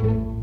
جانا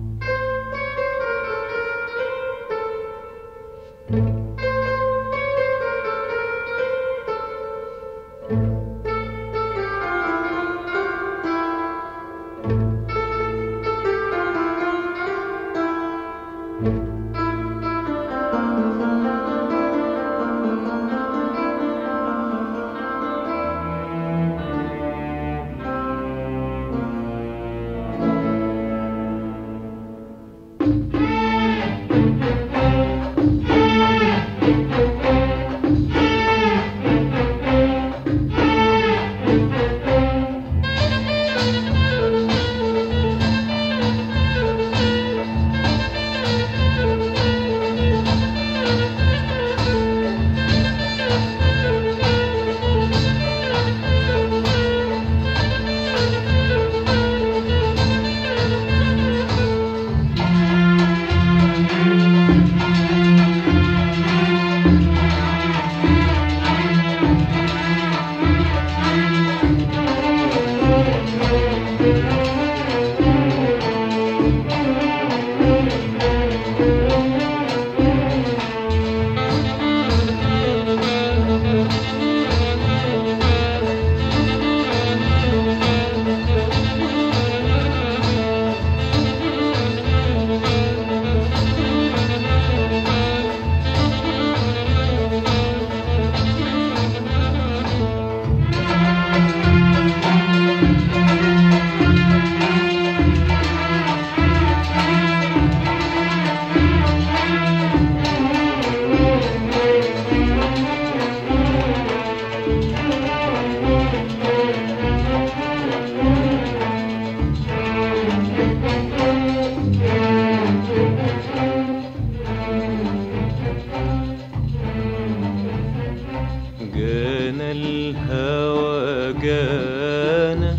الهوى جانا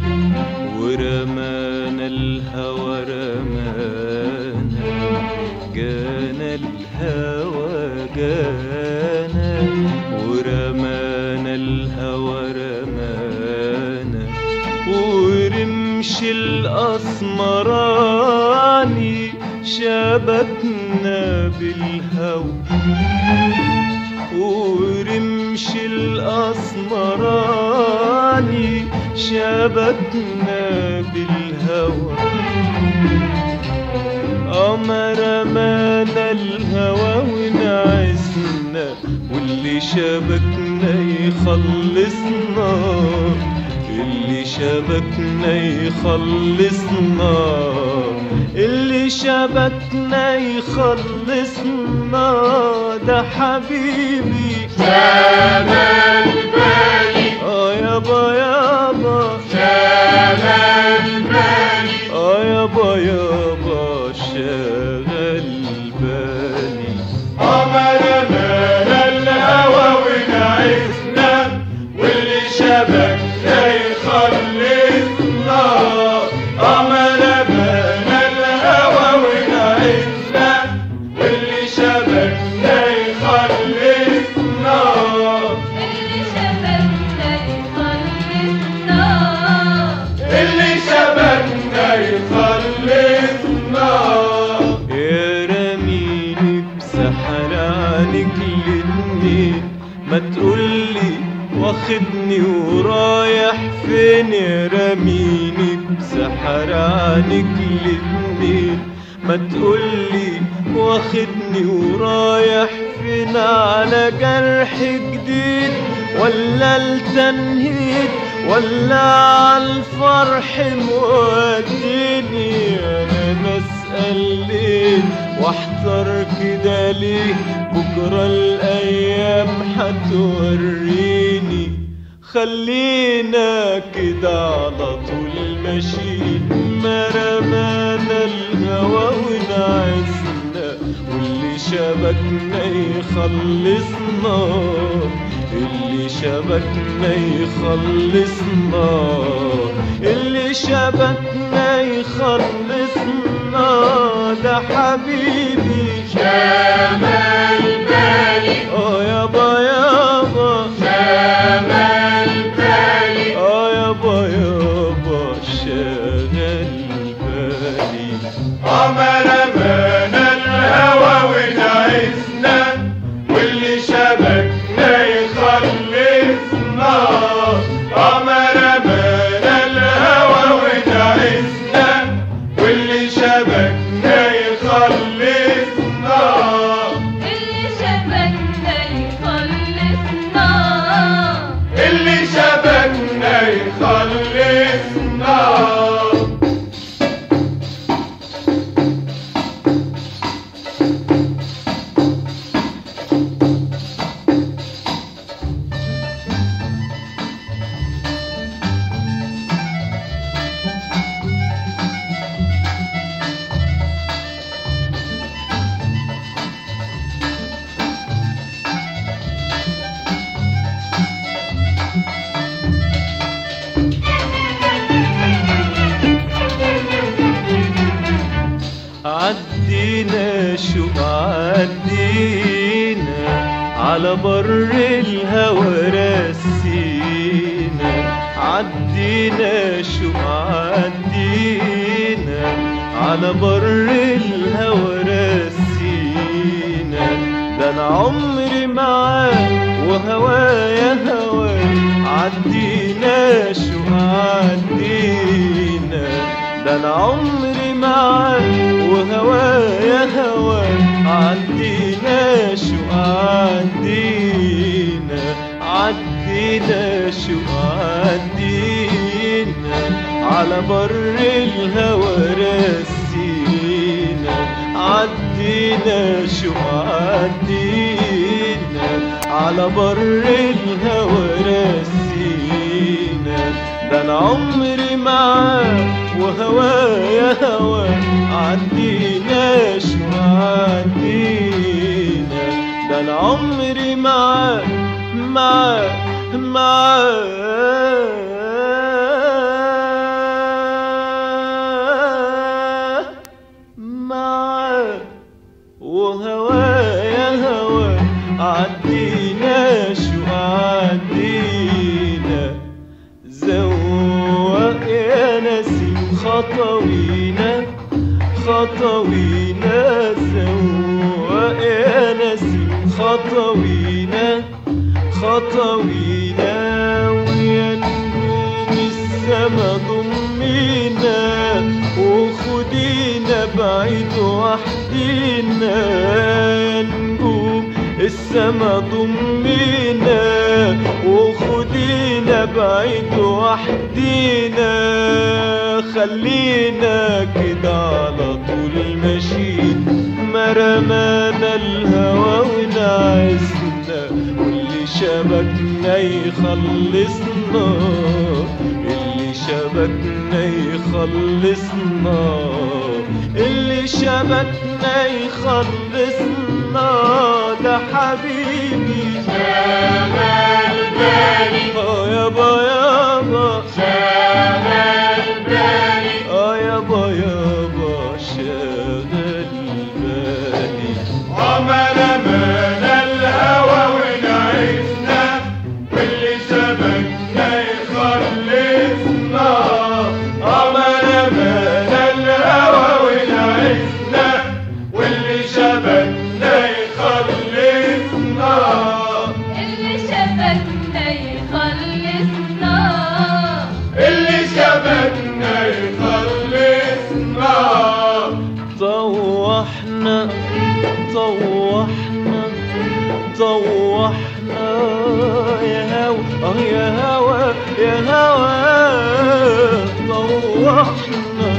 ورمانا الهوى رمانا جانا الهوى جانا ورمانا الهوى رمانا ورمش الأسمراني شبكنا بالهوى. ورمش الأسمراني شبكنا بالهوى. أمر مانا الهوى ونعسنا واللي شبكنا يخلصنا. اللي شبكنا يخلصنا اللي شبكنا يخلصنا. ده حبيبي. شمال بالي الاتنين ما تقولي واخدني ورايح فين رميني؟ بسحر عنك الاتنين ما تقولي واخدني ورايح فين؟ على جرح جديد ولا التنهيد ولا عالفرح موديني. أنا بسأل واحذر كده ليه بكرة الأيام هتوريني خلينا كده على طول ماشيين ما رمانا الهوى ونعسنا واللي شبكنا يخلصنا. اللي شبكنا يخلصنا اللي شبكنا يخلصنا. ده حبيبي. شمال بالي. آه يابا يابا واللي عدينا شو عدينا على بر الهوى رسينا. عدينا شو عدينا على بر الهوى رسينا. ده أنا عمري معاك وهوايا هواك عدينا شو عدينا ده أنا عمري معاك وهوايا هواك عدينا شو عدينا عدينا شو عدينا. على بر الهوى رسينا عدينا شو عدينا. على بر الهوى رسينا. ده أنا عمري معاك وهوايا هواك عدينا شو عدينا. ده أنا عمري معاك معاك معاك وهوايا هواك عدينا شو خطوينا خطوينا زوق يا نسيم خطوينا خطوينا ويا نجوم السما ضمينا. وخدينا بعيد وحدينا. يا نجوم السما ضمينا. وخدينا بعيد وحدينا. خلينا كده على طول ماشيين ما رمانا الهوى ونعسنا واللي شبكنا يخلصنا. اللي شبكنا يخلصنا. اللي شبكنا يخلصنا. ده حبيبي. شغل بالي طوحنا يا هوا آه يا هوا يا هوا. طوحنا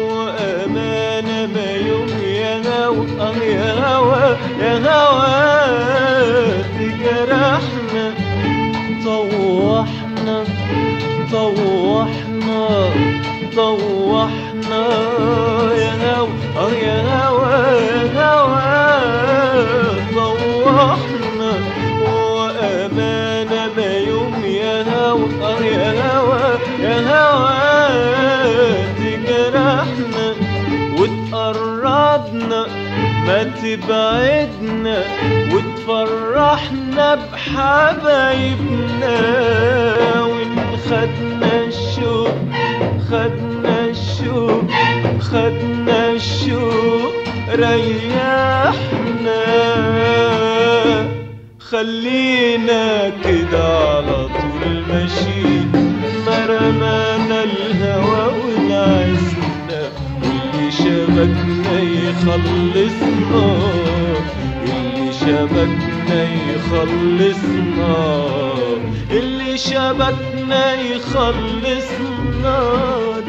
وأمانة ما يوم يا هوا يا هوا يا هوا. تجرحنا طوحنا طوحنا طوحنا يا هوا آه يا هوا. تبعدنا وتفرحنا بحبايبنا. وإن خدنا الشوق خدنا الشوق خدنا الشوق ريحنا. خلينا كده على طول ماشيين. شبكنا يخلصنا اللي شبكنا يخلصنا اللي شبكنا يخلصنا.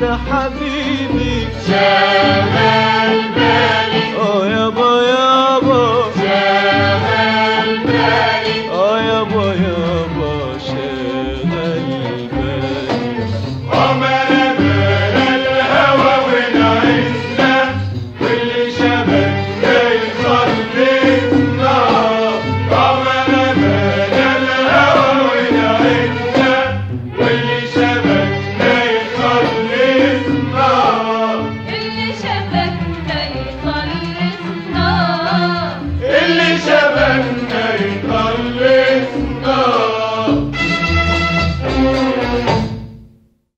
ده حبيبي. شاف